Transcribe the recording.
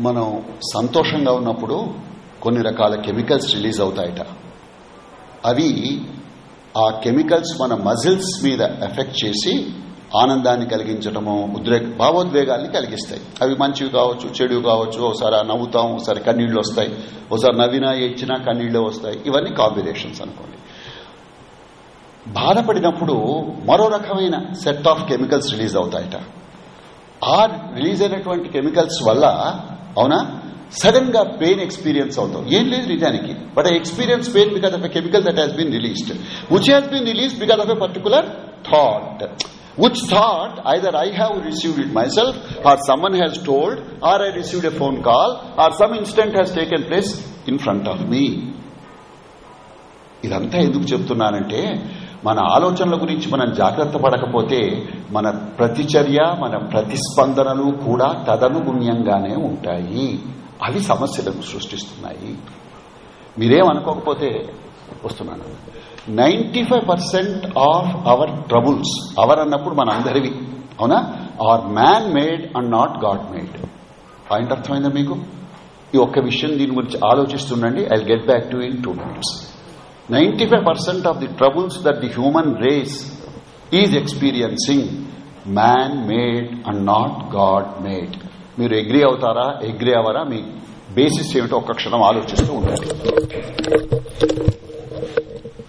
మనం సంతోషంగా ఉన్నప్పుడు కొన్ని రకాల కెమికల్స్ రిలీజ్ అవుతాయట. అవి ఆ కెమికల్స్ మన మజిల్స్ మీద ఎఫెక్ట్ చేసి ఆనందాన్ని కలిగించడము ఉద్రేక భావోద్వేగాల్ని కలిగిస్తాయి. అవి మంచివి కావచ్చు చెడు కావచ్చు ఒకసారి నవ్వుతాం ఒకసారి కన్నీళ్ళు వస్తాయి ఒకసారి నవ్వినా ఏడ్చినా కన్నీళ్ళు వస్తాయి. ఇవన్నీ కాంబినేషన్స్ అనుకోండి. బాధపడినప్పుడు మరో రకమైన సెట్ ఆఫ్ కెమికల్స్ రిలీజ్ అవుతాయట. ఆ రిలీజ్ అయినటువంటి కెమికల్స్ వల్ల అవునా సడన్గా పెయిన్ ఎక్స్పీరియన్స్ అవుతాం ఏం లేదు నిజానికి but I experience pain because of a chemical that has been released which has been release because of a particular thought which thought either I have received it myself or someone has told or I received a phone call or some incident has taken place in front of me. ఇదంతా ఎందుకు చెప్తున్నానంటే మన ఆలోచనల గురించి మనం జాగ్రత్త పడకపోతే మన ప్రతిచర్య మన ప్రతిస్పందనలు కూడా తదనుగుణ్యంగానే ఉంటాయి. అవి సమస్యలను సృష్టిస్తున్నాయి. మీరేమనుకోకపోతే వస్తున్నాను. Ninety five percent of our troubles our అన్నప్పుడు మన అందరివి అవునా? Are man made and not God made. Point అర్థమైందా మీకు? ఈ ఒక్క విషయం దీని గురించి ఆలోచిస్తుండండి. I get back to in two minutes. Ninety five percent of troubles troubles that the human race is man man made and not God made మీరు agree అవుతారా? Agree అవ్వరా మీ బేసిస్ ఏమిటో ఒక్క క్షణం ఆలోచిస్తూ ఉంటారు